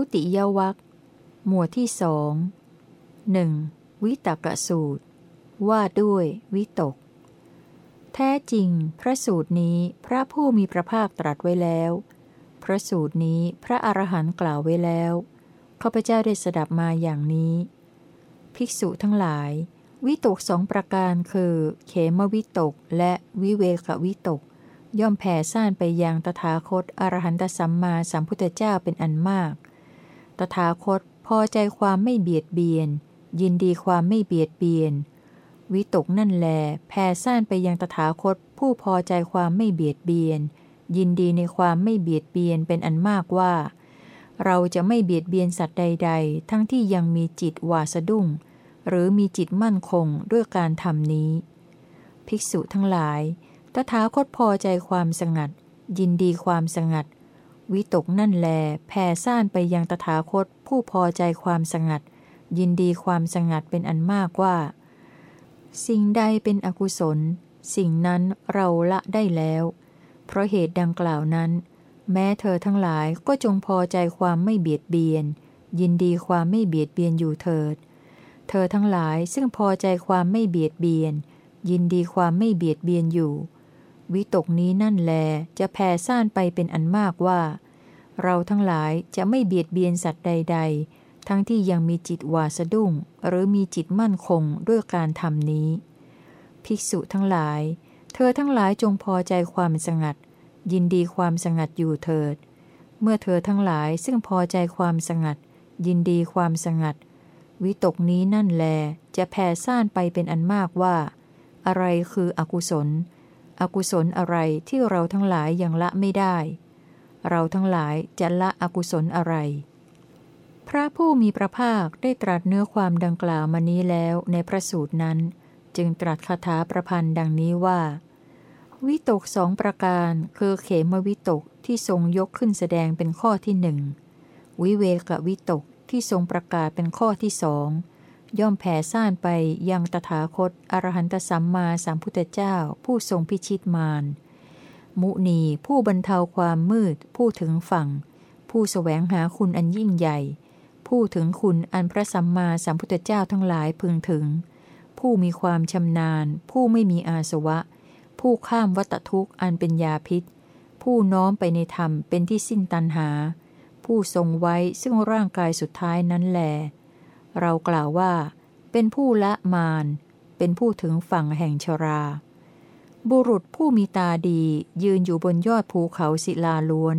ทุติยวัคหมวดที่สองหนึ่งวิตกสูตร ว่าด้วยวิตก แท้จริง พระสูตรนี้พระผู้มีพระภาคตรัสไว้แล้ว พระสูตรนี้พระอรหันต์กล่าวไว้แล้วข้าพเจ้าได้สดับมาอย่างนี้ ภิกษุทั้งหลาย วิตกสองประการคือ เขมวิตกและวิเวกวิตก ย่อมแผ่ซ่านไปยังตถาคตอรหันตสัมมาสัมพุทธเจ้าเป็นอันมาก ตถาคตพอใจความไม่เบียดเบียน ยินดีความไม่เบียดเบียน วิตกนั่นแลแผ่ซ่านไปยังตถาคตผู้พอใจความไม่เบียดเบียน ยินดีในความไม่เบียดเบียนเป็นอันมากว่า เราจะไม่เบียดเบียนสัตว์ใด ๆ ทั้งที่ยังมีจิตวาสะดุ้ง หรือมีจิตมั่นคงด้วยการทำนี้ ภิกษุทั้งหลาย ตถาคตพอใจความสงัด ยินดีความสงัด วิตกนั่นแลแผ่ซ่านไปยังตถาคตผู้พอใจความสงัด ยินดีความสงัดเป็นอันมากว่า สิ่งใดเป็นอกุศล สิ่งนั้นเราละได้แล้ว เพราะเหตุดังกล่าวนั้น แม้เธอทั้งหลายก็จงพอใจความไม่เบียดเบียน ยินดีความไม่เบียดเบียนอยู่เถิด เธอทั้งหลายซึ่งพอใจความไม่เบียดเบียน ยินดีความไม่เบียดเบียนอยู่ วิตกนี้นั่นแลจะแผ่ซ่านไปเป็นอันมากว่า เราทั้งหลายจะไม่เบียดเบียนสัตว์ใด ๆ ทั้งที่ยังมีจิตวาสะดุ้ง หรือมีจิตมั่นคงด้วยการทำนี้ ภิกษุทั้งหลาย เธอทั้งหลายจงพอใจความสงัด ยินดีความสงัดอยู่เถิด เมื่อเธอทั้งหลายซึ่งพอใจความสงัด ยินดีความสงัด วิตกนี้นั่นแลจะแผ่ซ่านไปเป็นอันมากว่า อะไรคืออกุศล อกุศลอะไรที่เราทั้งหลายยังละไม่ได้ เราทั้งหลายจะละอกุศลอะไร พระผู้มีพระภาคได้ตรัสเนื้อความดังกล่าวมานี้แล้วในพระสูตรนั้น จึงตรัสคาถาประพันธ์ดังนี้ว่า วิตกสองประการคือเขมวิตกที่ทรงยกขึ้นแสดงเป็นข้อที่หนึ่งวิเวกวิตกที่ทรงประกาศเป็นข้อที่สอง ย่อมแผ่ซ่านไปยังตถาคต อรหันตสัมมาสัมพุทธเจ้า ผู้ทรงพิชิตมาร มุนีผู้บรรเทาความมืด ผู้ถึงฝั่ง ผู้สแสวงหาคุณอันยิ่งใหญ่ ผู้ถึงคุณอันพระสัมมาสัมพุทธเจ้าทั้งหลายพึงถึง ผู้มีความชำนาญ ผู้ไม่มีอาสวะ ผู้ข้ามวัตทุกข์อันเป็นยาพิษ ผู้น้อมไปในธรรมเป็นที่สิ้นตันหา ผู้ทรงไว้ซึ่งร่างกายสุดท้ายนั้นแหล เรากล่าวว่า เป็นผู้ละมาน เป็นผู้ถึงฝั่งแห่งชรา บุรุษผู้มีตาดียืนอยู่บนยอดภูเขาศิลาล้วน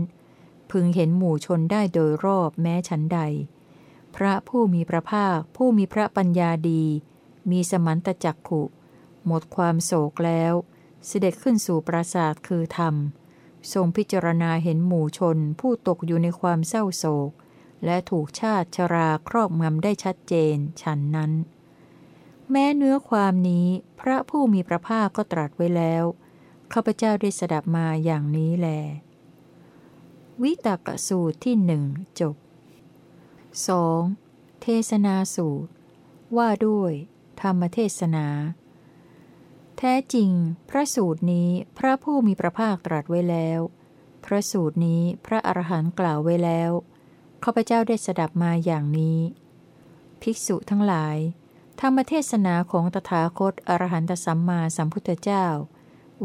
พึงเห็นหมู่ชนได้โดยรอบแม้ฉันใด พระผู้มีพระภาค ผู้มีพระปัญญาดี มีสมันตจักขุ หมดความโศกแล้ว เสด็จขึ้นสู่ปราสาทคือธรรม ทรงพิจารณาเห็นหมู่ชนผู้ตกอยู่ในความเศร้าโศก และถูกชาติชราครอบงำได้ชัดเจน ฉันนั้น แม้เนื้อความนี้พระผู้มีพระภาคก็ตรัสไว้แล้วข้าพเจ้าได้สดับมาอย่างนี้แล วิตากสูตรที่หนึ่งจบ 2. เทศนาสูตร ว่าด้วย ธรรมเทศนา แท้จริง พระสูตรนี้พระผู้มีพระภาคตรัสไว้แล้ว พระสูตรนี้พระอรหันต์กล่าวไว้แล้ว ข้าพเจ้าได้สดับมาอย่างนี้ ภิกษุทั้งหลาย ธรรมเทศนาของตถาคตอรหันตสัมมาสัมพุทธเจ้า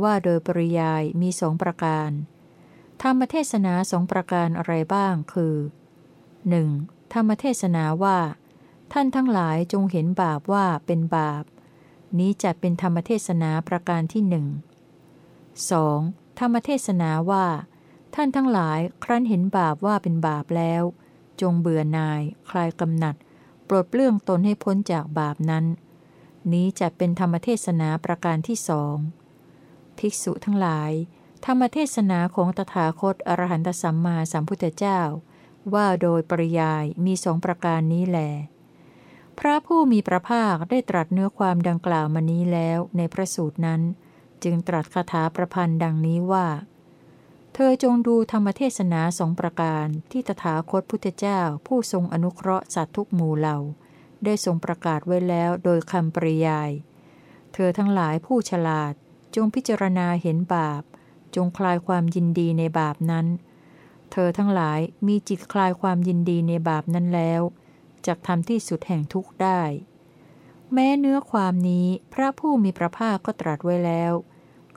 ว่าโดยปริยายมีสองประการ ธรรมเทศนาสองประการอะไรบ้างคือ 1. ธรรมเทศนาว่า ท่านทั้งหลายจงเห็นบาปว่าเป็นบาป นี้จัดเป็นธรรมเทศนาประการที่หนึ่ง 2. ธรรมเทศนาว่า ท่านทั้งหลายครั้นเห็นบาปว่าเป็นบาปแล้ว จงเบื่อนาย คลายกำหนัด ปลดเปลื้องตนให้พ้นจากบาปนั้น นี้จะเป็นธรรมเทศนาประการที่สอง ภิกษุทั้งหลาย ธรรมเทศนาของตถาคตอรหันตสัมมาสัมพุทธเจ้า ว่าโดยปริยายมีสองประการนี้แหลพระผู้มีพระภาคได้ตรัสเนื้อความดังกล่าวมานี้แล้วในพระสูตรนั้น จึงตรัสคาถาประพันธ์ดังนี้ว่า เธอจงดูธรรมเทศนาสองประการที่ตถาคตพุทธเจ้าผู้ทรงอนุเคราะห์สัตว์ทุกหมู่เหล่า ได้ทรงประกาศไว้แล้วโดยคำปริยาย เธอทั้งหลายผู้ฉลาด จงพิจารณาเห็นบาป จงคลายความยินดีในบาปนั้น เธอทั้งหลายมีจิตคลายความยินดีในบาปนั้นแล้วจะทำที่สุดแห่งทุกข์ได้ แม้เนื้อความนี้พระผู้มีพระภาคก็ตรัสไว้แล้ว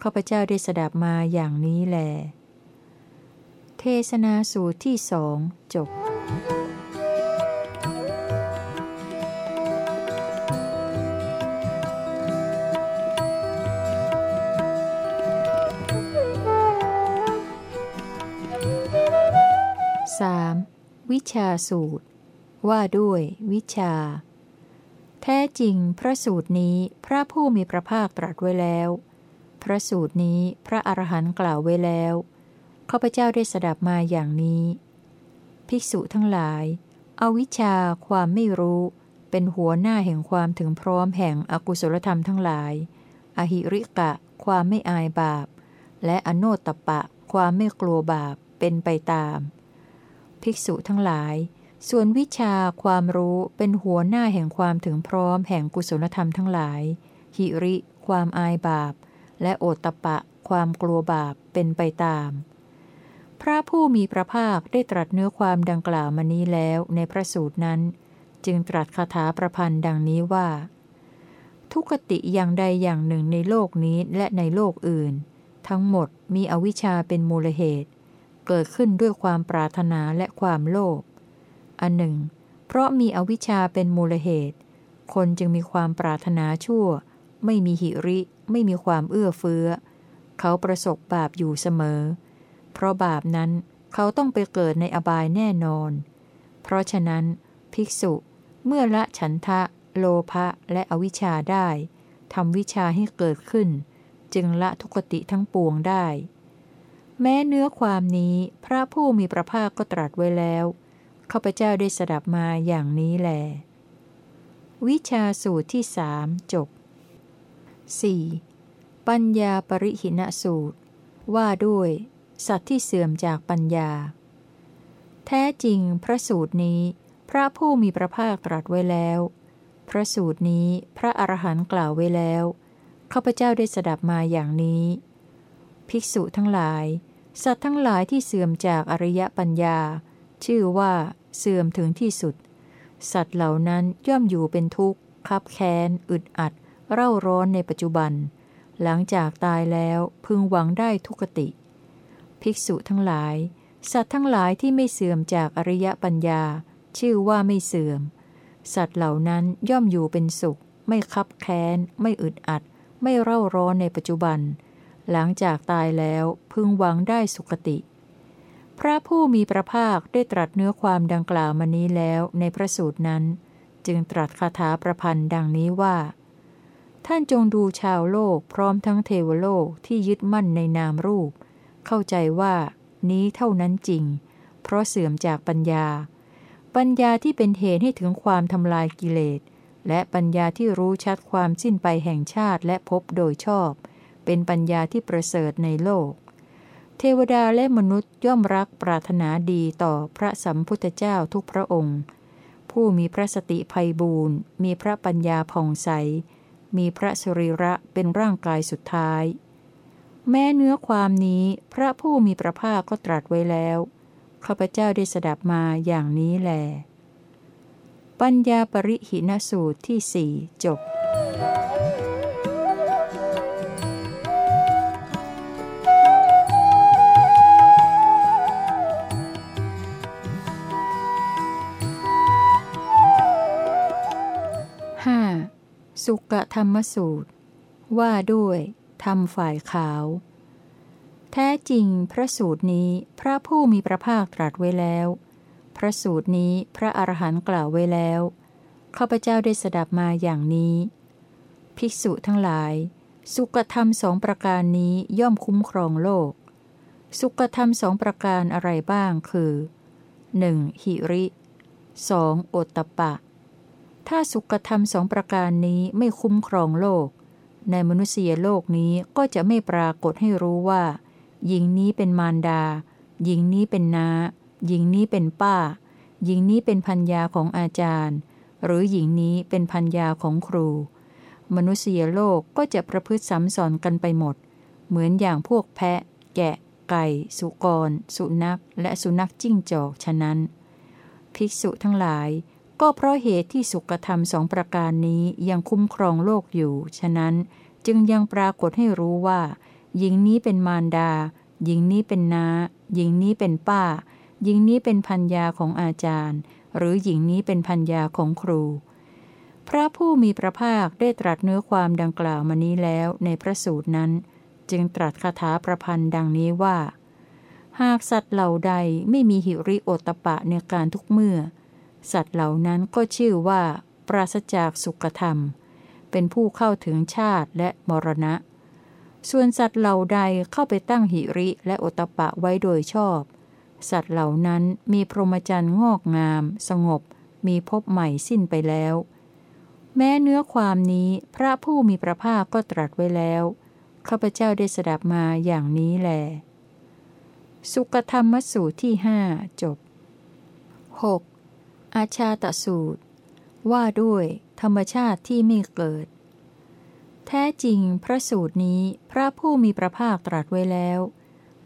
ข้าพเจ้าได้สดับมาอย่างนี้แลเท ศนาสูตรที่สองจบสามวิชาสูตร ว่าด้วยวิชา แท้จริงพระสูตรนี้พระผู้มีพระภาคตรัสไว้แล้ว พระสูตรนี้พระอรหันต์กล่าวไว้แล้ว ข้าพเจ้าได้สดับมาอย่างนี้ ภิกษุทั้งหลายเอาวิชาความไม่รู้ เป็นหัวหน้าแห่งความถึงพร้อมแห่งอกุศลธรรมทั้งหลาย อหิริกะ ความไม่อายบาป และอโนตปะ ความไม่กลัวบาป เป็นไปตาม ภิกษุทั้งหลาย ส่วนวิชาความรู้เป็นหัวหน้าแห่งความถึงพร้อมแห่งกุศลธรรมทั้งหลาย หิริ ความอายบาป และโอตปะ ความกลัวบาป เป็นไปตาม พระผู้มีพระภาคได้ตรัสเนื้อความดังกล่าวมานี้แล้วในพระสูตรนั้น จึงตรัสคาถาประพันธ์ดังนี้ว่า ทุกติอย่างใดอย่างหนึ่งในโลกนี้และในโลกอื่น ทั้งหมดมีอวิชชาเป็นมูลเหตุ เกิดขึ้นด้วยความปรารถนาและความโลภอันหนึ่ง เพราะมีอวิชชาเป็นมูลเหตุ คนจึงมีความปรารถนาชั่ว ไม่มีหิริ ไม่มีความเอื้อเฟื้อ เขาประสบบาปอยู่เสมอเพราะบาปนั้นเขาต้องไปเกิดในอบายแน่นอน เพราะฉะนั้น ภิกษุเมื่อละฉันทะ โลภะและอวิชชาได้ทำวิชาให้เกิดขึ้น จึงละทุกติทั้งปวงได้ แม้เนื้อความนี้พระผู้มีพระภาคก็ตรัสไว้แล้วข้าพเจ้าได้สดับมาอย่างนี้แล วิชาสูตรที่สามจบ 4. ปัญญาปริหิณสูตร ว่าด้วย สัตว์ที่เสื่อมจากปัญญา แท้จริงพระสูตรนี้ พระผู้มีพระภาคตรัสไว้แล้ว พระสูตรนี้พระอรหันต์กล่าวไว้แล้วข้าพเจ้าได้สดับมาอย่างนี้ ภิกษุทั้งหลาย สัตว์ทั้งหลายที่เสื่อมจากอริยปัญญา ชื่อว่าเสื่อมถึงที่สุด สัตว์เหล่านั้นย่อมอยู่เป็นทุกข์คับแค้น อึดอัด เร่าร้อนในปัจจุบัน หลังจากตายแล้วพึงหวังได้ทุกติ ภิกษุทั้งหลาย สัตว์ทั้งหลายที่ไม่เสื่อมจากอริยปัญญา ชื่อว่าไม่เสื่อม สัตว์เหล่านั้นย่อมอยู่เป็นสุข ไม่คับแค้น ไม่อึดอัด ไม่เร่าร้อนในปัจจุบัน หลังจากตายแล้วพึงหวังได้สุคติ พระผู้มีพระภาคได้ตรัสเนื้อความดังกล่าวมานี้แล้วในพระสูตรนั้น จึงตรัสคาถาประพันธ์ดังนี้ว่าท่านจงดูชาวโลกพร้อมทั้งเทวโลกที่ยึดมั่นในนามรูป เข้าใจว่า นี้เท่านั้นจริง เพราะเสื่อมจากปัญญา ปัญญาที่เป็นเหตุให้ถึงความทำลายกิเลส และปัญญาที่รู้ชัดความสิ้นไปแห่งชาติและพบโดยชอบ เป็นปัญญาที่ประเสริฐในโลก เทวดาและมนุษย์ย่อมรักปรารถนาดีต่อพระสัมพุทธเจ้าทุกพระองค์ ผู้มีพระสติภัยบูรณ์มีพระปัญญาผ่องใสมีพระสรีระเป็นร่างกายสุดท้าย แม้เนื้อความนี้พระผู้มีพระภาคก็ตรัสไว้แล้วข้าพเจ้าได้สดับมาอย่างนี้แล ปัญญาปริหินสูตรที่สี่จบสุกธรรมสูตร ว่าด้วย ทำฝ่ายขาว แท้จริงพระสูตรนี้พระผู้มีพระภาคตรัสไว้แล้ว พระสูตรนี้พระอรหันต์กล่าวไว้แล้วข้าพเจ้าได้สดับมาอย่างนี้ ภิกษุทั้งหลาย สุกธรรมสองประการนี้ย่อมคุ้มครองโลก สุกธรรมสองประการอะไรบ้างคือ 1. หิริ 2. โอตตะปะ ถ้าสุขธรรมสองประการนี้ไม่คุ้มครองโลก ในมนุษยโลกนี้ก็จะไม่ปรากฏให้รู้ว่า หญิงนี้เป็นมารดา หญิงนี้เป็นน้า หญิงนี้เป็นป้า หญิงนี้เป็นพัญญาของอาจารย์ หรือหญิงนี้เป็นพัญญาของครู มนุษยโลกก็จะประพฤติซ้ำสอนกันไปหมด เหมือนอย่างพวกแพะ แกะ ไก่ สุกร สุนัข และสุนัขจิ้งจอกฉะนั้น ภิกษุทั้งหลาย ก็เพราะเหตุที่สุขธรรมสองประการนี้ยังคุ้มครองโลกอยู่ ฉะนั้นจึงยังปรากฏให้รู้ว่า หญิงนี้เป็นมารดา หญิงนี้เป็นน้า หญิงนี้เป็นป้า หญิงนี้เป็นพัญญาของอาจารย์ หรือหญิงนี้เป็นพัญญาของครู พระผู้มีพระภาคได้ตรัสเนื้อความดังกล่าวมานี้แล้วในพระสูตรนั้น จึงตรัสคาถาประพันธ์ดังนี้ว่า หากสัตว์เหล่าใดไม่มีหิริโอตตปะในการทุกเมื่อ สัตว์เหล่านั้นก็ชื่อว่า ปราศจากสุขธรรม เป็นผู้เข้าถึงชาติและมรณะ ส่วนสัตว์เหล่าใดเข้าไปตั้งหิริและโอตปะไว้โดยชอบ สัตว์เหล่านั้นมีพรหมจรรย์งอกงาม สงบ มีพบใหม่สิ้นไปแล้ว แม้เนื้อความนี้พระผู้มีพระภาคก็ตรัสไว้แล้วข้าพเจ้าได้สดับมาอย่างนี้แล สุกธรรมสูตรที่หจบ 6. อาชาตสูตร ว่าด้วยธรรมชาติที่ไม่เกิด แท้จริงพระสูตรนี้พระผู้มีพระภาคตรัสไว้แล้ว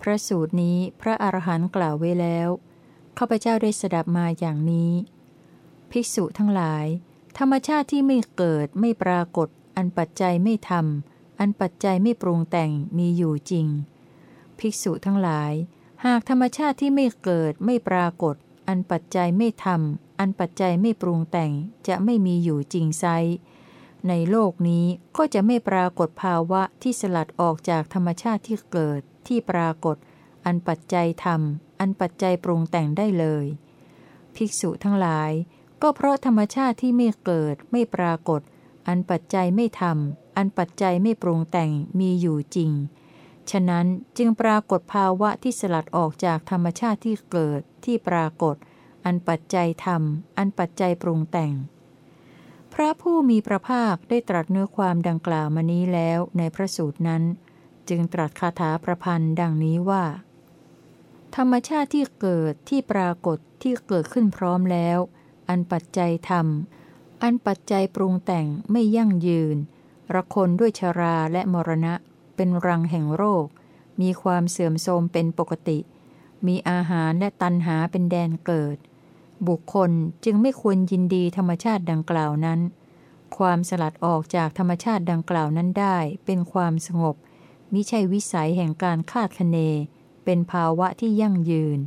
พระสูตรนี้พระอรหันต์กล่าวไว้แล้วข้าพเจ้าได้สดับมาอย่างนี้ ภิกษุทั้งหลาย ธรรมชาติที่ไม่เกิดไม่ปรากฏ อันปัจจัยไม่ทำอันปัจจัยไม่ปรุงแต่งมีอยู่จริง ภิกษุทั้งหลาย หากธรรมชาติที่ไม่เกิดไม่ปรากฏ อันปัจจัยไม่ทำ อันปัจจัยไม่ปรุงแต่งจะไม่มีอยู่จริงไซในโลกนี้ก็จะไม่ปรากฏภาวะที่สลัดออกจากธรรมชาติที่เกิดที่ปรากฏ อันปัจจัยทำอันปัจจัยปรุงแต่งได้เลย ภิกษุทั้งหลาย ก็เพราะธรรมชาติที่ไม่เกิดไม่ปรากฏ อันปัจจัยไม่ทำอันปัจจัยไม่ปรุงแต่งมีอยู่จริง ฉะนั้นจึงปรากฏภาวะที่สลัดออกจากธรรมชาติที่เกิดที่ปรากฏ อันปัจจัยทำอันปัจจัยปรุงแต่ง พระผู้มีพระภาคได้ตรัสเนื้อความดังกล่าวมานี้แล้วในพระสูตรนั้น จึงตรัสคาถาประพันธ์ดังนี้ว่า ธรรมชาติที่เกิดที่ปรากฏที่เกิดขึ้นพร้อมแล้ว อันปัจจัยทำอันปัจจัยปรุงแต่งไม่ยั่งยืน ระคนด้วยชราและมรณะ เป็นรังแห่งโรค มีความเสื่อมโทรมเป็นปกติ มีอาหารและตันหาเป็นแดนเกิด บุคคลจึงไม่ควรยินดีธรรมชาติดังกล่าวนั้น ความสลัดออกจากธรรมชาติดังกล่าวนั้นได้ เป็นความสงบ มิใช่วิสัยแห่งการคาดคะเน เป็นภาวะที่ยั่งยืน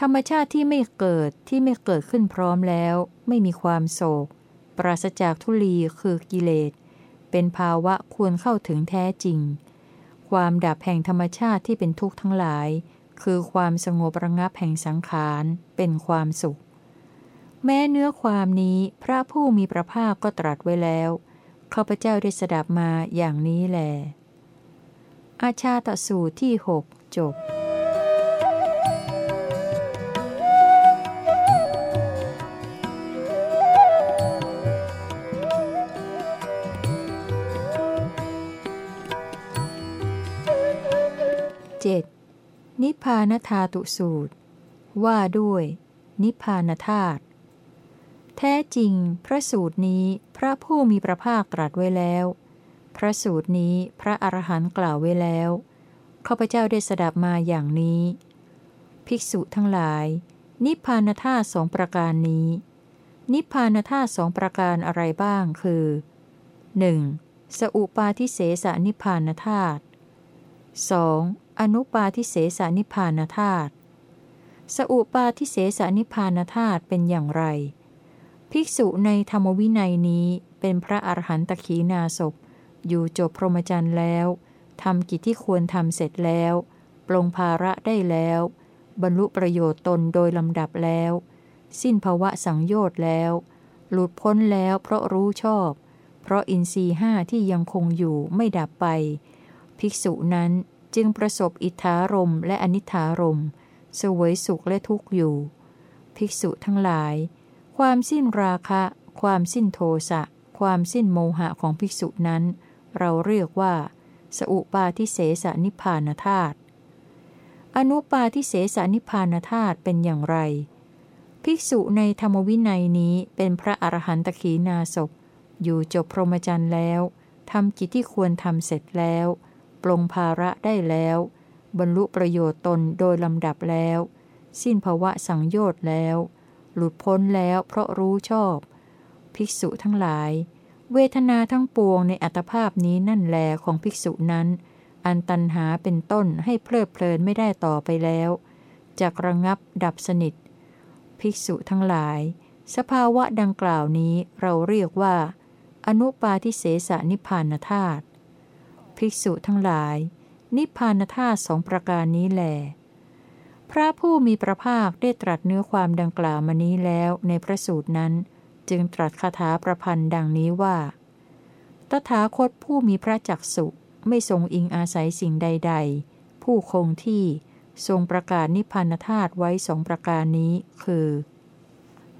ธรรมชาติที่ไม่เกิดที่ไม่เกิดขึ้นพร้อมแล้ว ไม่มีความโศก ปราศจากทุลีคือกิเลส เป็นภาวะควรเข้าถึงแท้จริง ความดับแห่งธรรมชาติที่เป็นทุกข์ทั้งหลาย คือความสงบระงับแห่งสังขารเป็นความสุข แม้เนื้อความนี้พระผู้มีพระภาคก็ตรัสไว้แล้วข้าพเจ้าได้สดับมาอย่างนี้แลอาชาตสูตรที่หกจบานธาตุสูตร ว่าด้วย นิพพานธาตุแท้จริง พระสูตรนี้พระผู้มีพระภาคตรัสไว้แล้ว พระสูตรนี้พระอรหันต์กล่าวไว้แล้วข้าพเจ้าได้สดับมาอย่างนี้ ภิกษุทั้งหลาย นิพพานธาตุสองประการนี้ นิพพานธาตุสองประการอะไรบ้างคือ 1. สอุปาทิเสสนิพพานธาตุ 2. อนุปาทิเสสนิพานธาตุสอุปาทิเสสนิพานธาตุเป็นอย่างไร ภิกษุในธรรมวินัยนี้เป็นพระอรหันตขีนาศพอยู่จบพรหมจรรย์แล้วทำกิจที่ควรทำเสร็จแล้ว ปลงภาระได้แล้ว บรรลุประโยชน์ตนโดยลำดับแล้ว สิ้นภาวะสังโยชน์แล้ว หลุดพ้นแล้วเพราะรู้ชอบ เพราะอินทรีห้าที่ยังคงอยู่ไม่ดับไป ภิกษุนั้น จึงประสบอิทธารมและอนิธารมสวยสุขและทุกข์อยู่ ภิกษุทั้งหลาย ความสิ้นราคะ ความสิ้นโทสะ ความสิ้นโมหะของภิกษุนั้น เราเรียกว่า สอุปาทิเสสนิพานธาตุอนุปาทิเสสนิพานธาตุเป็นอย่างไร ภิกษุในธรรมวินัยนี้เป็นพระอรหันตขีนาศพอยู่จบพรหมจรรย์แล้วทำกิจที่ควรทำเสร็จแล้ว ปลงภาระได้แล้ว บรรลุประโยชน์ตนโดยลำดับแล้ว สิ้นภวะสังโยชน์แล้ว หลุดพ้นแล้วเพราะรู้ชอบ ภิกษุทั้งหลาย เวทนาทั้งปวงในอัตภาพนี้นั่นแลของภิกษุนั้น อันตันหาเป็นต้นให้เพลิดเพลินไม่ได้ต่อไปแล้วจากระงับดับสนิท ภิกษุทั้งหลาย สภาวะดังกล่าวนี้เราเรียกว่า อนุปาทิเสสนิพานธาตุ ภิกษุทั้งหลาย นิพพานธาตุสองประการนี้แหลพระผู้มีพระภาคได้ตรัสเนื้อความดังกล่าวมานี้แล้วในพระสูตรนั้น จึงตรัสคาถาประพันธ์ดังนี้ว่า ตถาคตผู้มีพระจักสุไม่ทรงอิงอาศัยสิ่งใด ๆ ผู้คงที่ทรงประกาศนิพพานธาตุไว้สองประการนี้ คือ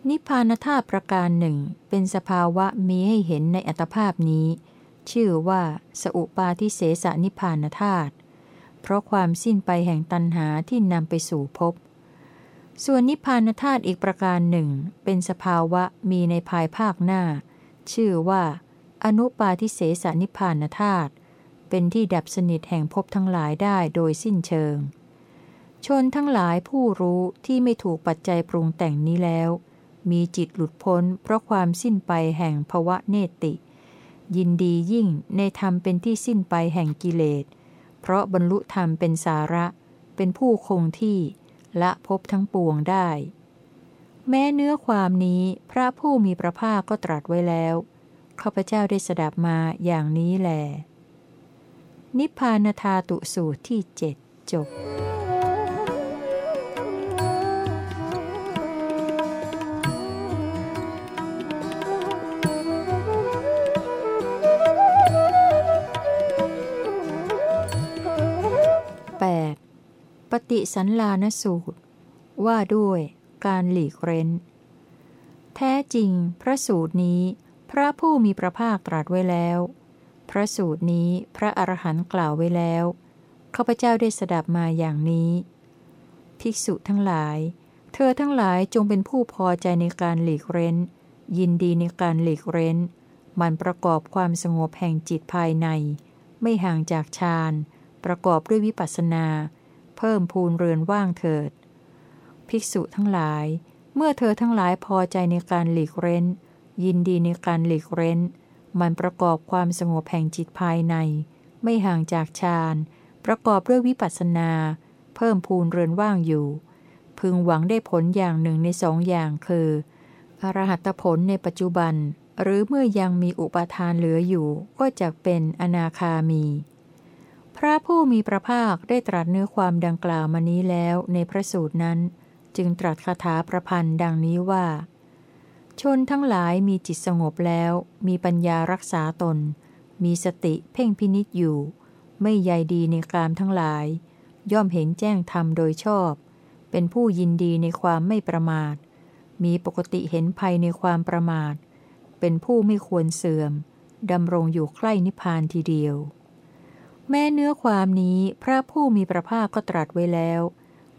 นิพพานธาตุประการหนึ่งเป็นสภาวะมีให้เห็นในอัตภาพนี้ ชื่อว่า สอุปาทิเสสนิพานธาตุเพราะความสิ้นไปแห่งตัณหาที่นำไปสู่ภพส่วนนิพพานธาตุอีกประการหนึ่ง เป็นสภาวะมีในภายภาคหน้า ชื่อว่า อนุปาทิเสสนิพพานธาตุเป็นที่ดับสนิทแห่งภพทั้งหลายได้โดยสิ้นเชิง ชนทั้งหลายผู้รู้ที่ไม่ถูกปัจจัยปรุงแต่งนี้แล้ว มีจิตหลุดพ้นเพราะความสิ้นไปแห่งภวะเนติ ยินดียิ่งในธรรมเป็นที่สิ้นไปแห่งกิเลส เพราะบรรลุธรรมเป็นสาระ เป็นผู้คงที่ละพบทั้งปวงได้ แม้เนื้อความนี้พระผู้มีพระภาคก็ตรัสไว้แล้วข้าพเจ้าได้สดับมาอย่างนี้แหลนิพพานธาตุสูตรที่เจ็ดจบ ปฏิสันลานสูตร ว่าด้วยการหลีกเร้น แท้จริงพระสูตรนี้ พระผู้มีพระภาคตรัสไว้แล้ว พระสูตรนี้พระอรหันต์กล่าวไว้แล้วข้าพเจ้าได้สดับมาอย่างนี้ ภิกษุทั้งหลาย เธอทั้งหลายจงเป็นผู้พอใจในการหลีกเร้น ยินดีในการหลีกเร้น มันประกอบความสงบแห่งจิตภายใน ไม่ห่างจากฌาน ประกอบด้วยวิปัสสนา เพิ่มพูนเรือนว่างเถิด ภิกษุทั้งหลาย เมื่อเธอทั้งหลายพอใจในการหลีกเร้น ยินดีในการหลีกเร้น มันประกอบความสงบแห่งจิตภายใน ไม่ห่างจากฌาน ประกอบด้วยวิปัสสนา เพิ่มพูนเรือนว่างอยู่ พึงหวังได้ผลอย่างหนึ่งในสองอย่างคือ อรหัตผลในปัจจุบัน หรือเมื่อยังมีอุปทานเหลืออยู่ ก็จะเป็นอนาคามี พระผู้มีพระภาคได้ตรัสเนื้อความดังกล่าวมานี้แล้วในพระสูตรนั้น จึงตรัสคาถาประพันธ์ดังนี้ว่า ชนทั้งหลายมีจิตสงบแล้ว มีปัญญารักษาตน มีสติเพ่งพินิษอยู่ ไม่ใยดีในกามทั้งหลาย ย่อมเห็นแจ้งธรรมโดยชอบ เป็นผู้ยินดีในความไม่ประมาท มีปกติเห็นภัยในความประมาท เป็นผู้ไม่ควรเสื่อมดำรงอยู่ใกล้นิพพานทีเดียว แม้เนื้อความนี้พระผู้มีพระภาคก็ตรัสไว้แล้ว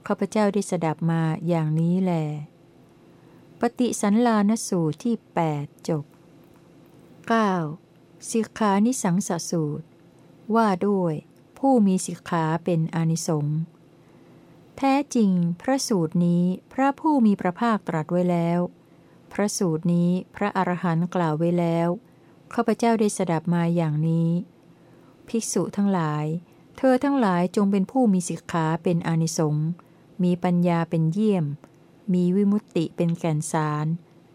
ข้าพเจ้าได้สดับมาอย่างนี้แล ปฏิสันลานสูตรที่ 8 จบ 9. สิกขานิสังสสูตร ว่าด้วยผู้มีสิกขาเป็นอนิสงส์แท้จริงพระสูตรนี้พระผู้มีพระภาคตรัสไว้แล้ว พระสูตรนี้พระอรหันต์กล่าวไว้แล้วข้าพเจ้าได้สดับมาอย่างนี้ ภิกษุทั้งหลาย เธอทั้งหลายจงเป็นผู้มีสิกขาเป็นอนิสงส์มีปัญญาเป็นเยี่ยม มีวิมุตติเป็นแก่นสาร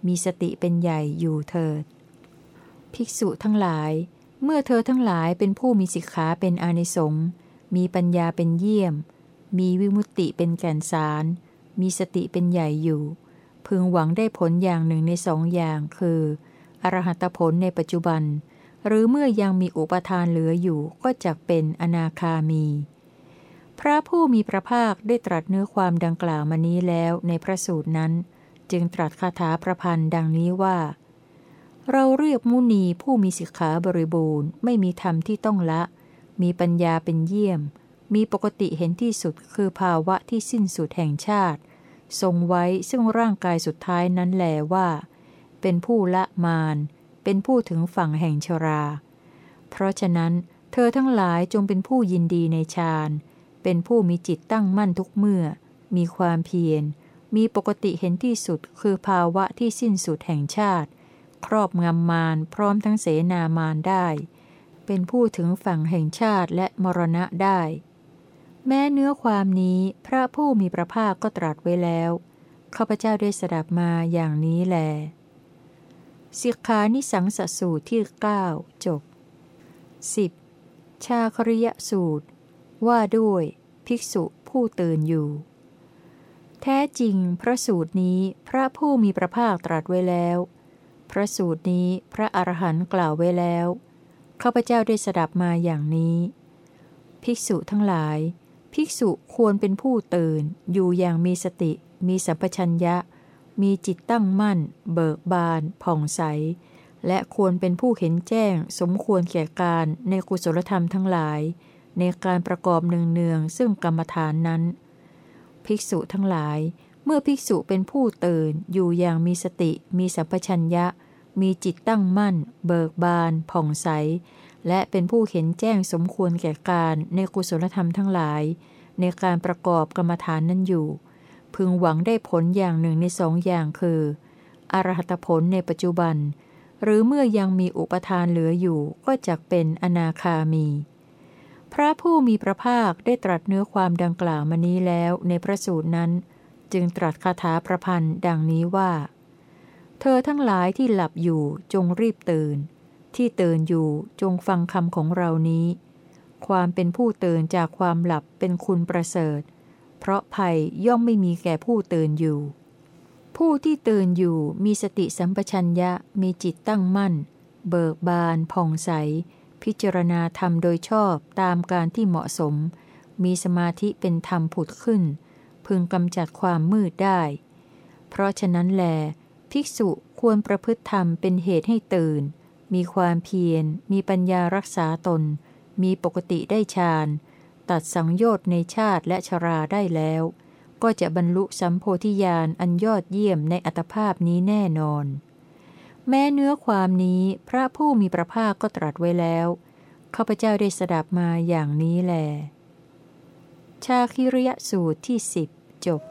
มีสติเป็นใหญ่อยู่เถิด ภิกษุทั้งหลาย เมื่อเธอทั้งหลายเป็นผู้มีสิกขาเป็นอนิสงส์มีปัญญาเป็นเยี่ยม มีวิมุตติเป็นแก่นสาร มีสติเป็นใหญ่อยู่ พึงหวังได้ผลอย่างหนึ่งในสองอย่างคือ อรหัตผลในปัจจุบัน หรือเมื่อยังมีอุปทานเหลืออยู่ก็จะเป็นอนาคามี พระผู้มีพระภาคได้ตรัสเนื้อความดังกล่าวมานี้แล้วในพระสูตรนั้น จึงตรัสคาถาประพันธ์ดังนี้ว่า เราเรียกมุนีผู้มีสิกขาบริบูรณ์ ไม่มีธรรมที่ต้องละ มีปัญญาเป็นเยี่ยม มีปกติเห็นที่สุดคือภาวะที่สิ้นสุดแห่งชาติ ทรงไว้ซึ่งร่างกายสุดท้ายนั้นแลว่า เป็นผู้ละมาร เป็นผู้ถึงฝั่งแห่งชรา เพราะฉะนั้น เธอทั้งหลายจงเป็นผู้ยินดีในฌาน เป็นผู้มีจิตตั้งมั่นทุกเมื่อ มีความเพียร มีปกติเห็นที่สุดคือภาวะที่สิ้นสุดแห่งชาติ ครอบงำมารพร้อมทั้งเสนามารได้ เป็นผู้ถึงฝั่งแห่งชาติและมรณะได้ แม้เนื้อความนี้พระผู้มีพระภาคก็ตรัสไว้แล้วข้าพเจ้าได้สดับมาอย่างนี้แล สิกขานิสังสสูตรที่ 9 จบ 10. ชาคริยสูตร ว่าด้วย ภิกษุผู้ตื่นอยู่ แท้จริงพระสูตรนี้พระผู้มีพระภาคตรัสไว้แล้ว พระสูตรนี้พระอรหันต์กล่าวไว้แล้วข้าพเจ้าได้สดับมาอย่างนี้ ภิกษุทั้งหลาย ภิกษุควรเป็นผู้ตื่นอยู่อย่างมีสติ มีสัมปชัญญะ มีจิตตั้งมั่น เบิกบาน ผ่องใส และควรเป็นผู้เห็นแจ้ง สมควรแก่การในกุศลธรรมทั้งหลาย ในการประกอบเนืองๆซึ่งกรรมฐานนั้น ภิกษุทั้งหลาย เมื่อภิกษุเป็นผู้ตื่นอยู่อย่างมีสติ มีสัมปชัญญะ มีจิตตั้งมั่น เบิกบาน ผ่องใส และเป็นผู้เห็นแจ้งสมควรแก่การในกุศลธรรมทั้งหลาย ในการประกอบกรรมฐานนั้นอยู่ พึงหวังได้ผลอย่างหนึ่งในสองอย่างคือ อรหัตผลในปัจจุบัน หรือเมื่อยังมีอุปทานเหลืออยู่ก็จะเป็นอนาคามี พระผู้มีพระภาคได้ตรัสเนื้อความดังกล่าวมานี้แล้วในพระสูตรนั้น จึงตรัสคาถาประพันธ์ดังนี้ว่า เธอทั้งหลายที่หลับอยู่จงรีบตื่น ที่ตื่นอยู่จงฟังคำของเรานี้ ความเป็นผู้ตื่นจากความหลับเป็นคุณประเสริฐ เพราะภัยย่อมไม่มีแก่ผู้ตื่นอยู่ ผู้ที่ตื่นอยู่มีสติสัมปชัญญะมีจิตตั้งมั่น เบิกบานผ่องใส พิจารณาธรรมโดยชอบตามการที่เหมาะสม มีสมาธิเป็นธรรมผุดขึ้น พึงกำจัดความมืดได้ เพราะฉะนั้นแล ภิกษุควรประพฤติธรรมเป็นเหตุให้ตื่น มีความเพียร มีปัญญารักษาตน มีปกติได้ฌาน ตัดสังโยชน์ในชาติและชราได้แล้ว ก็จะบรรลุสัมโพธิญาณอันยอดเยี่ยมในอัตภาพนี้แน่นอน แม้เนื้อความนี้พระผู้มีพระภาคก็ตรัสไว้แล้วข้าพเจ้าได้สดับมาอย่างนี้แล ชาคิริยสูตรที่สิบจบ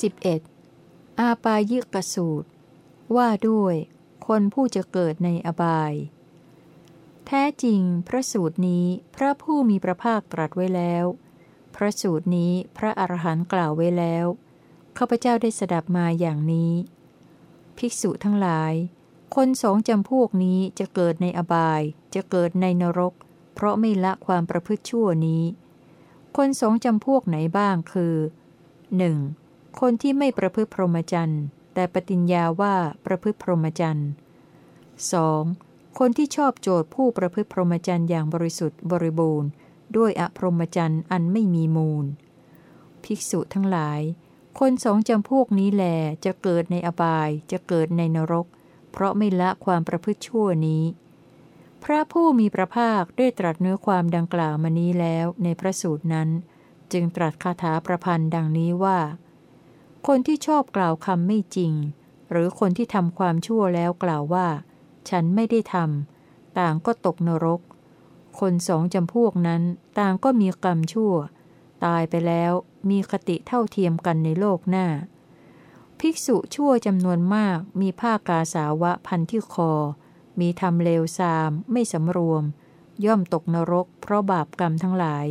11. อาปายิกสูตร ว่าด้วยคนผู้จะเกิดในอบาย แท้จริงพระสูตรนี้พระผู้มีพระภาคตรัสไว้แล้ว พระสูตรนี้พระอรหันต์กล่าวไว้แล้วข้าพเจ้าได้สดับมาอย่างนี้ ภิกษุทั้งหลาย คนสองจำพวกนี้จะเกิดในอบาย จะเกิดในนรก เพราะไม่ละความประพฤติชั่วนี้ คนสองจำพวกไหนบ้างคือ 1. คนที่ไม่ประพฤติพรหมจรรย์แต่ปฏิญญาว่าประพฤติพรหมจรรย์ 2. คนที่ชอบโจทย์ผู้ประพฤติพรหมจรรย์อย่างบริสุทธิ์บริบูรณ์ ด้วยอพรหมจรรย์อันไม่มีมูล ภิกษุทั้งหลาย คนสองจำพวกนี้แลจะเกิดในอบายจะเกิดในนรก เพราะไม่ละความประพฤติชั่วนี้ พระผู้มีพระภาคได้ตรัสเนื้อความดังกล่าวมานี้แล้วในพระสูตรนั้น จึงตรัสคาถาประพันธ์ดังนี้ว่า คนที่ชอบกล่าวคำไม่จริง หรือคนที่ทำความชั่วแล้วกล่าวว่า ฉันไม่ได้ทำต่างก็ตกนรก คนสองจำพวกนั้นต่างก็มีกรรมชั่ว ตายไปแล้วมีคติเท่าเทียมกันในโลกหน้า ภิกษุชั่วจำนวนมากมีผ้ากาสาวะพันที่คอ มีทำเลวทรามไม่สำรวม ย่อมตกนรก เพราะบาปกรรมทั้งหลาย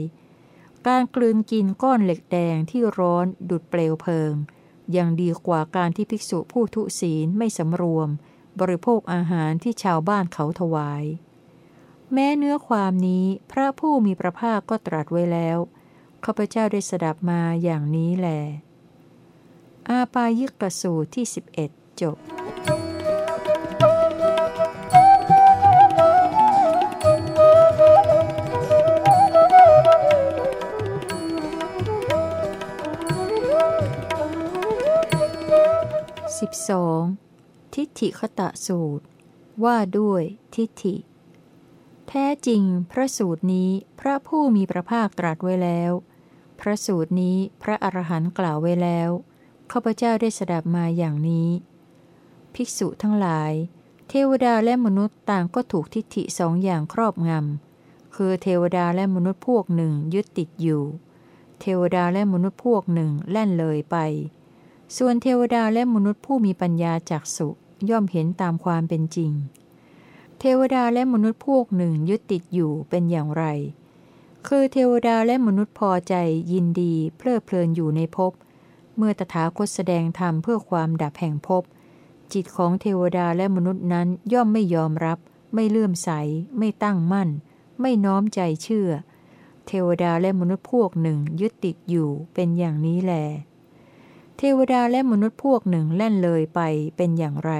การกลืนกินก้อนเหล็กแดงที่ร้อนดุดเปลวเพลิง ยังดีกว่าการที่ภิกษุผู้ทุศีลไม่สำรวม บริโภคอาหารที่ชาวบ้านเขาถวาย แม้เนื้อความนี้พระผู้มีพระภาคก็ตรัสไว้แล้วข้าพเจ้าได้สดับมาอย่างนี้แหลอาปายิกสูตรที่ 11 จบ 12. ทิฏฐิคตะสูตร ว่าด้วยทิฏฐิ แท้จริงพระสูตรนี้พระผู้มีพระภาคตรัสไว้แล้ว พระสูตรนี้พระอรหันต์กล่าวไว้แล้วข้าพเจ้าได้สดับมาอย่างนี้ ภิกษุทั้งหลาย เทวดาและมนุษย์ต่างก็ถูกทิฏฐิสองอย่างครอบงำคือเทวดาและมนุษย์พวกหนึ่งยึดติดอยู่ เทวดาและมนุษย์พวกหนึ่งแล่นเลยไป ส่วนเทวดาและมนุษย์ผู้มีปัญญาจักสุย่อมเห็นตามความเป็นจริง เทวดาและมนุษย์พวกหนึ่งยึดติดอยู่เป็นอย่างไร คือเทวดาและมนุษย์พอใจยินดีเพลิดเพลินอยู่ในภพ เมื่อตถาคตแสดงธรรมเพื่อความดับแห่งภพ จิตของเทวดาและมนุษย์นั้นย่อมไม่ยอมรับ ไม่เลื่อมใส ไม่ตั้งมั่น ไม่น้อมใจเชื่อ เทวดาและมนุษย์พวกหนึ่งยึดติดอยู่เป็นอย่างนี้แหละ เทวดาและมนุษย์พวกหนึ่งแล่นเลยไปเป็นอย่างไร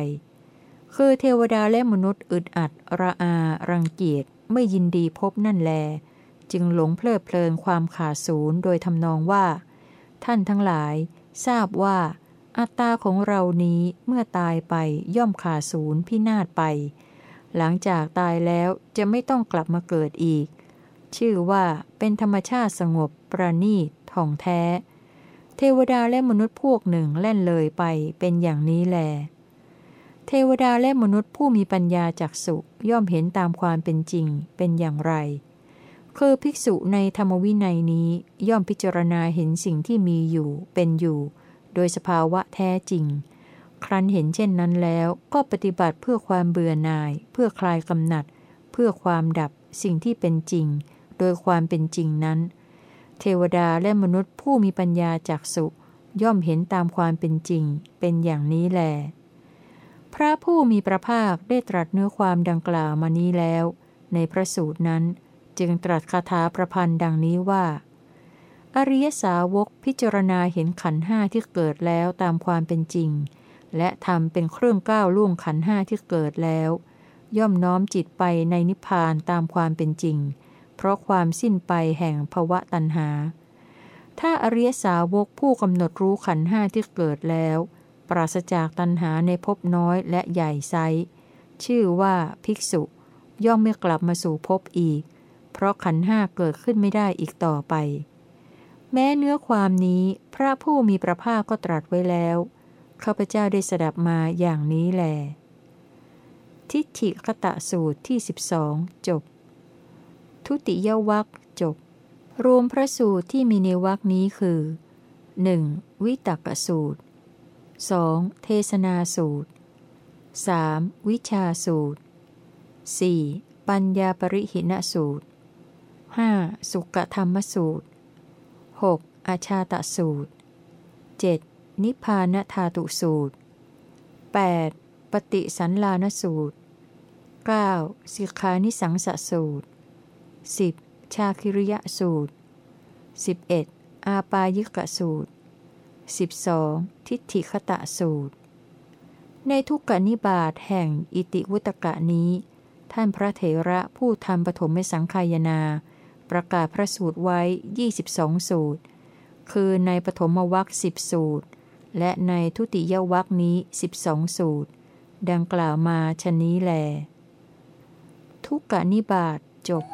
คือเทวดาและมนุษย์อึดอัด ระอา รังเกียจไม่ยินดีพบนั่นแล จึงหลงเพลิดเพลินความขาดศูนย์โดยทำนองว่า ท่านทั้งหลาย ทราบว่า อัตตาของเรานี้เมื่อตายไปย่อมขาดศูนย์พินาศไป หลังจากตายแล้วจะไม่ต้องกลับมาเกิดอีก ชื่อว่าเป็นธรรมชาติสงบประณีตท่องแท้ เทวดาและมนุษย์พวกหนึ่งแล่นเลยไปเป็นอย่างนี้แล เทวดาและมนุษย์ผู้มีปัญญาจักสุย่อมเห็นตามความเป็นจริงเป็นอย่างไร คือภิกษุในธรรมวินัยนี้ย่อมพิจารณาเห็นสิ่งที่มีอยู่เป็นอยู่ โดยสภาวะแท้จริง ครั้นเห็นเช่นนั้นแล้วก็ปฏิบัติเพื่อความเบื่อหน่าย เพื่อคลายกำหนัด เพื่อความดับสิ่งที่เป็นจริง โดยความเป็นจริงนั้น เทวดาและมนุษย์ผู้มีปัญญาจักสุย่อมเห็นตามความเป็นจริง เป็นอย่างนี้แล พระผู้มีพระภาคได้ตรัสเนื้อความดังกล่าวมานี้แล้ว ในพระสูตรนั้นจึงตรัสคาถาประพันธ์ดังนี้ว่า อริยสาวกพิจารณาเห็นขันห้าที่เกิดแล้วตามความเป็นจริง และทำเป็นเครื่องก้าวล่วงขันห้าที่เกิดแล้ว ย่อมน้อมจิตไปในนิพพานตามความเป็นจริง เพราะความสิ้นไปแห่งภวะตัณหา ถ้าอริยสาวกผู้กำหนดรู้ขันห้าที่เกิดแล้ว ปราศจากตัณหาในภพน้อยและใหญ่ไซชื่อว่าภิกษุ ย่อมไม่กลับมาสู่ภพอีก เพราะขันห้าเกิดขึ้นไม่ได้อีกต่อไป แม้เนื้อความนี้พระผู้มีพระภาคก็ตรัสไว้แล้วข้าพเจ้าได้สดับมาอย่างนี้แล ทิฏฐิคตะสูตรที่ 12 จบ ทุติยวัคจบ รวมพระสูตรที่มีในวัคนี้คือ 1. วิตกสูตร 2. เทศนาสูตร 3. วิชาสูตร 4. ปัญญาปริหิณสูตร 5. สุกธรรมสูตร 6. อาชาตสูตร 7. นิพพานธาตุสูตร 8. ปฏิสันลานสูตร 9. สิกขานิสังสสูตร 10. ชาคิริยสูตร 11. อาปายิกสูตร 12. ทิฏฐิคตะสูตร ในทุกกนิบาตแห่งอิติวุตกะนี้ ท่านพระเถระผู้ทำปฐมสังขายนา ประกาศพระสูตรไว้ 22 สูตร คือในปฐมวัคสิบสูตร และในทุติยวัคนี้ 12 สูตร ดังกล่าวมาชนนี้แล ทุกกนิบาตจบ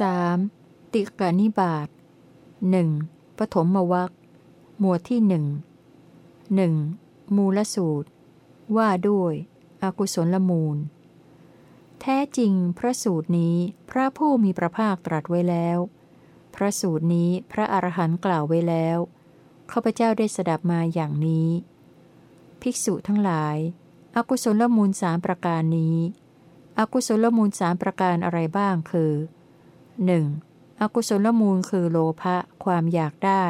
3. ติกานิบาตหนึ่งปฐมวัคหมวดที่หนึ่งหนึ่งมูลสูตร ว่าด้วยอากุศลมูล แท้จริงพระสูตรนี้พระผู้มีพระภาคตรัสไว้แล้ว พระสูตรนี้พระอรหันต์กล่าวไว้แล้วข้าพเจ้าได้สดับมาอย่างนี้ ภิกษุทั้งหลายอากุศลมูลสามประการนี้อากุศลมูลสามประการอะไรบ้างคือ 1. อกุศลมูลคือโลภะความอยากได้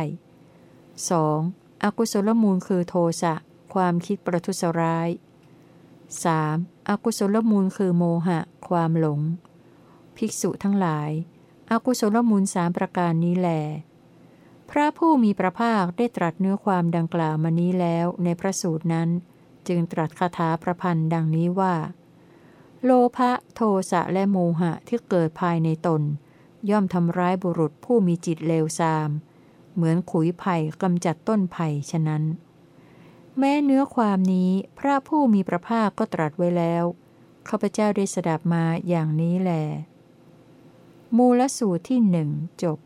2. อกุศลมูลคือโทสะความคิดประทุษร้าย 3. อกุศลมูลคือโมหะ ความหลง ภิกษุทั้งหลายอากุศลมูลสามประการนี้แล พระผู้มีพระภาคได้ตรัสเนื้อความดังกล่าวมานี้แล้วในพระสูตรนั้น จึงตรัสคาถาประพันธ์ดังนี้ว่า โลภะโทสะและโมหะที่เกิดภายในตน ย่อมทำร้ายบุรุษผู้มีจิตเลวทราม เหมือนขุยไผ่กำจัดต้นไผ่ฉะนั้น แม้เนื้อความนี้พระผู้มีพระภาคก็ตรัสไว้แล้วข้าพเจ้าได้สดับมาอย่างนี้แล มูลสูตรที่หนึ่งจบ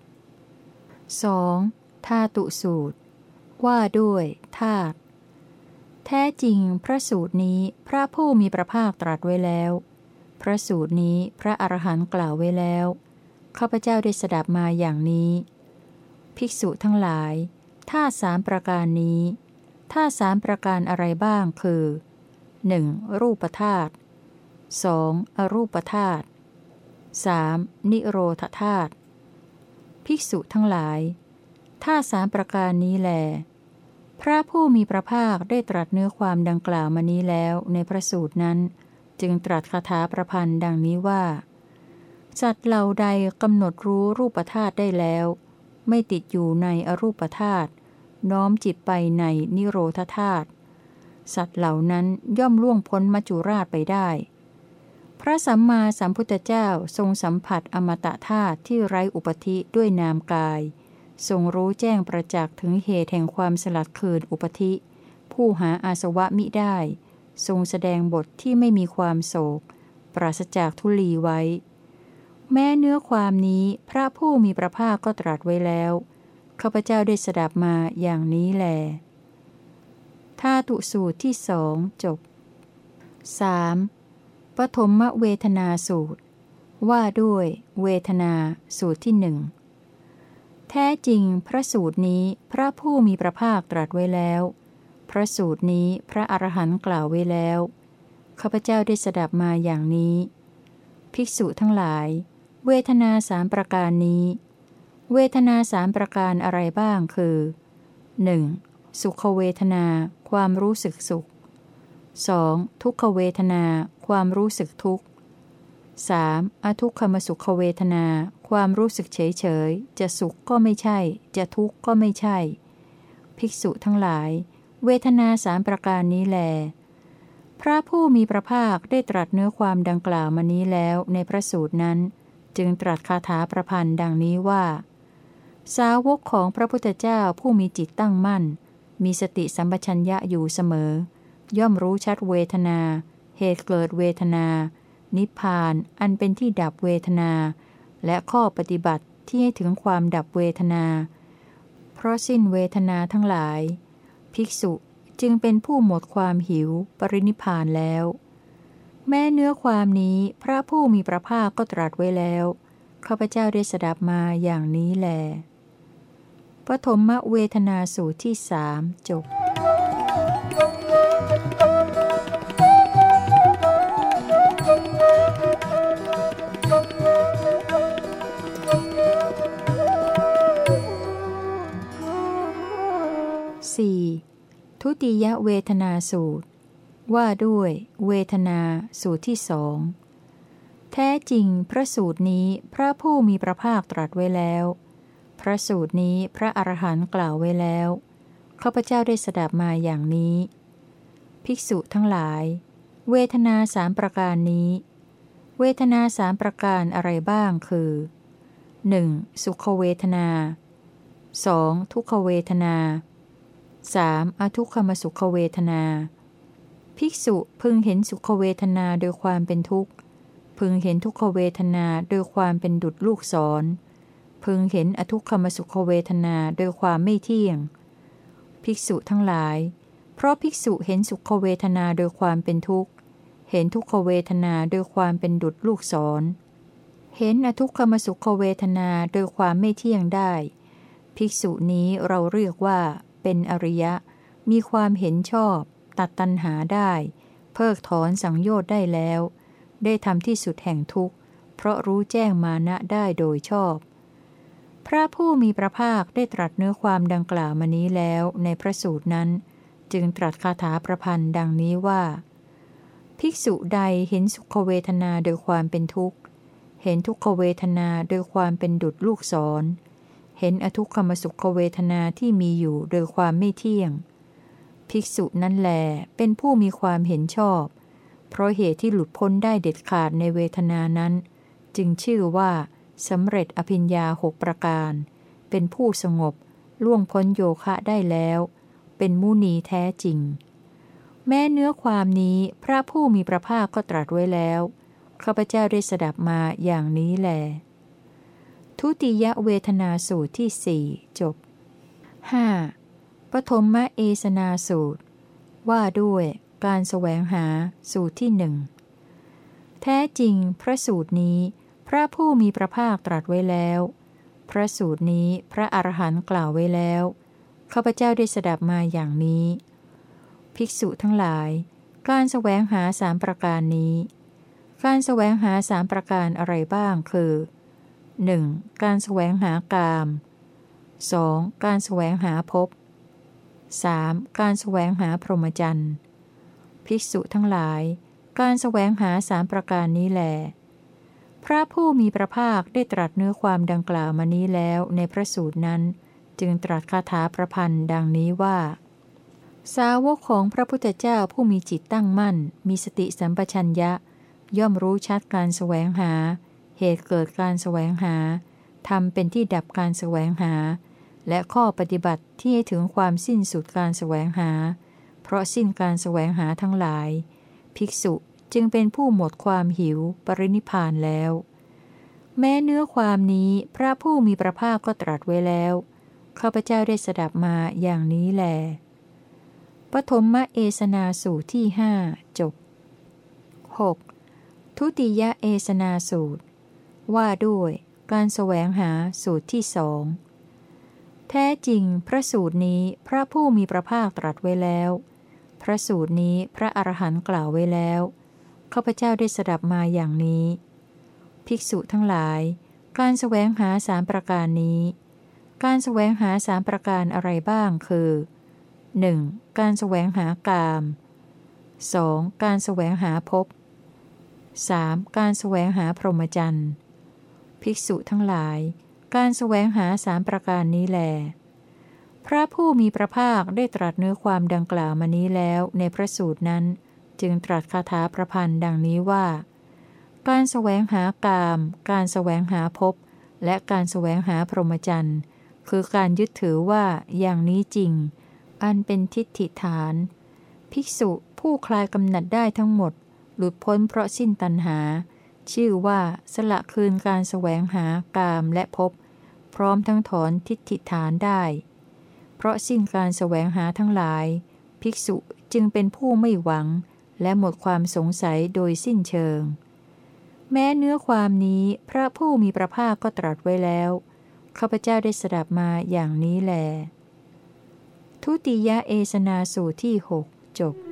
2. ธาตุสูตร ว่าด้วยธาตุแท้จริงพระสูตรนี้พระผู้มีพระภาคตรัสไว้แล้ว พระสูตรนี้พระอรหันต์กล่าวไว้แล้ว ข้าพเจ้าได้สดับมาอย่างนี้ ภิกษุทั้งหลายท่าสามประการนี้ท่าสามประการอะไรบ้างคือ 1. รูปธาตุ 2. อรูปธาตุ 3. นิโรธธาตุ ภิกษุทั้งหลายท่าสามประการนี้แล พระผู้มีพระภาคได้ตรัสเนื้อความดังกล่าวมานี้แล้วในพระสูตรนั้น จึงตรัสคาถาประพันธ์ดังนี้ว่า สัตว์เหล่าใดกำหนดรู้รูปธาตุได้แล้ว ไม่ติดอยู่ในอรูปธาตุน้อมจิตไปในนิโรธธาตุสัตว์เหล่านั้นย่อมล่วงพ้นมัจจุราชไปได้ พระสัมมาสัมพุทธเจ้าทรงสัมผัสอมตะธาตุที่ไร้อุปธิด้วยนามกาย ทรงรู้แจ้งประจักษ์ถึงเหตุแห่งความสลัดคืนอุปธิ ผู้หาอาสวะมิได้ ทรงแสดงบทที่ไม่มีความโศก ปราศจากทุลีไว้ แม้เนื้อความนี้พระผู้มีพระภาคก็ตรัสไว้แล้ว ข้าพเจ้าได้สดับมาอย่างนี้แลธาตุสูตรที่สองจบ 3. ปฐมเวทนาสูตร ว่าด้วยเวทนาสูตรที่หนึ่งแท้จริงพระสูตรนี้พระผู้มีพระภาคตรัสไว้แล้ว พระสูตรนี้พระอรหันต์กล่าวไว้แล้ว ข้าพเจ้าได้สดับมาอย่างนี้ ภิกษุทั้งหลาย เวทนาสามประการนี้ เวทนาสามประการอะไรบ้างคือ 1. สุขเวทนา ความรู้สึกสุข 2. ทุกขเวทนา ความรู้สึกทุกข์ 3. อทุกขมสุขเวทนา ความรู้สึกเฉยเฉยจะสุขก็ไม่ใช่ จะทุกข์ก็ไม่ใช่ ภิกษุทั้งหลาย เวทนาสามประการนี้แล พระผู้มีพระภาคได้ตรัสเนื้อความดังกล่าวมานี้แล้วในพระสูตรนั้น จึงตรัสคาถาประพันธ์ดังนี้ว่า สาวกของพระพุทธเจ้าผู้มีจิตตั้งมั่น มีสติสัมปชัญญะอยู่เสมอ ย่อมรู้ชัดเวทนา เหตุเกิดเวทนา นิพพานอันเป็นที่ดับเวทนา และข้อปฏิบัติที่ให้ถึงความดับเวทนา เพราะสิ้นเวทนาทั้งหลาย ภิกษุจึงเป็นผู้หมดความหิวปรินิพานแล้ว แม้เนื้อความนี้พระผู้มีพระภาคก็ตรัสไว้แล้วข้าพเจ้าได้สดับมาอย่างนี้แลปฐมเวทนาสูตรที่สามจบสี่ทุติยเวทนาสูตร ว่าด้วยเวทนาสูตรที่สองแท้จริงพระสูตรนี้พระผู้มีพระภาคตรัสไว้แล้ว พระสูตรนี้พระอรหันต์กล่าวไว้แล้วข้าพเจ้าได้สดับมาอย่างนี้ ภิกษุทั้งหลาย เวทนาสามประการนี้ เวทนาสามประการอะไรบ้างคือ 1. สุขเวทนา 2. ทุกขเวทนา 3. อทุกขมสุขเวทนา ภิกษุพึงเห็นสุขเวทนาโดยความเป็นทุกข์ พึงเห็นทุกขเวทนาโดยความเป็นดุจลูกศร พึงเห็นอทุกขมสุขเวทนาโดยความไม่เที่ยง ภิกษุทั้งหลาย เพราะภิกษุเห็นสุขเวทนาโดยความเป็นทุกข์ เห็นทุกขเวทนาโดยความเป็นดุจลูกศร เห็นอทุกขมสุขเวทนาโดยความไม่เที่ยงได้ ภิกษุนี้เราเรียกว่าเป็นอริยะ มีความเห็นชอบ ตัดตัณหาได้ เพิกถอนสังโยชน์ได้แล้ว ได้ทำที่สุดแห่งทุกข์ เพราะรู้แจ้งมานะได้โดยชอบ พระผู้มีพระภาคได้ตรัสเนื้อความดังกล่าวมานี้แล้วในพระสูตรนั้น จึงตรัสคาถาประพันธ์ดังนี้ว่า ภิกษุใดเห็นสุขเวทนาโดยความเป็นทุกข์ เห็นทุกขเวทนาโดยความเป็นดุจลูกศร เห็นอทุกขมสุขเวทนาที่มีอยู่โดยความไม่เที่ยง ภิกษุนั้นแล เป็นผู้มีความเห็นชอบ เพราะเหตุที่หลุดพ้นได้เด็ดขาดในเวทนานั้น จึงชื่อว่าสำเร็จอภิญญาหกประการ เป็นผู้สงบ ล่วงพ้นโยคะได้แล้ว เป็นมุนีแท้จริง แม้เนื้อความนี้พระผู้มีพระภาคก็ตรัสไว้แล้วข้าพเจ้าได้สดับมาอย่างนี้แล ทุติยเวทนาสูตรที่สี่จบ 5. ปฐมมเอสนาสูตร ว่าด้วยการแสวงหาสูตรที่หนึ่งแท้จริงพระสูตรนี้ พระผู้มีพระภาคตรัสไว้แล้ว พระสูตรนี้พระอรหันต์กล่าวไว้แล้วข้าพเจ้าได้สดับมาอย่างนี้ ภิกษุทั้งหลาย การแสวงหาสามประการนี้ การแสวงหาสามประการอะไรบ้างคือ 1. การแสวงหากาม 2. การแสวงหาภพ 3. การแสวงหาพรหมจรรย์ภิกษุทั้งหลาย การแสวงหาสามประการนี้แหลพระผู้มีพระภาคได้ตรัสเนื้อความดังกล่าวมานี้แล้วในพระสูตรนั้น จึงตรัสคาถาประพันธ์ดังนี้ว่า สาวกของพระพุทธเจ้าผู้มีจิตตั้งมั่น มีสติสัมปชัญญะ ย่อมรู้ชัดการแสวงหา เหตุเกิดการแสวงหาทำเป็นที่ดับการแสวงหา และข้อปฏิบัติที่ให้ถึงความสิ้นสุดการแสวงหา เพราะสิ้นการแสวงหาทั้งหลาย ภิกษุจึงเป็นผู้หมดความหิวปรินิพานแล้ว แม้เนื้อความนี้พระผู้มีพระภาคก็ตรัสไว้แล้วข้าพเจ้าได้สดับมาอย่างนี้แลปฐมมะเอสนาสูตรที่หจบ 6. ทุติยเอสนาสูตร ว่าด้วยการแสวงหาสูตรที่สอง แท้จริงพระสูตรนี้พระผู้มีพระภาคตรัสไว้แล้ว พระสูตรนี้พระอรหันต์กล่าวไว้แล้วข้าพเจ้าได้สดับมาอย่างนี้ ภิกษุทั้งหลาย การแสวงหาสามประการนี้ การแสวงหาสามประการอะไรบ้างคือ 1. การแสวงหากาม 2. การแสวงหาภพ 3. การแสวงหาพรหมจรรย์ ภิกษุทั้งหลาย การแสวงหาสามประการนี้แล พระผู้มีพระภาคได้ตรัสเนื้อความดังกล่าวมานี้แล้วในพระสูตรนั้น จึงตรัสคาถาประพันธ์ดังนี้ว่า การแสวงหากาม การแสวงหาภพและการแสวงหาพรหมจรรย์คือการยึดถือว่าอย่างนี้จริง อันเป็นทิฏฐิฐาน ภิกษุผู้คลายกำหนัดได้ทั้งหมด หลุดพ้นเพราะสิ้นตัณหา ชื่อว่าสละคืนการแสวงหากามและภพพร้อมทั้งถอนทิฏฐิฐานได้ เพราะสิ้นการแสวงหาทั้งหลาย ภิกษุจึงเป็นผู้ไม่หวัง และหมดความสงสัยโดยสิ้นเชิง แม้เนื้อความนี้พระผู้มีพระภาคก็ตรัสไว้แล้วข้าพเจ้าได้สดับมาอย่างนี้แล ทุติยเอสนาสูตรที่หกจบ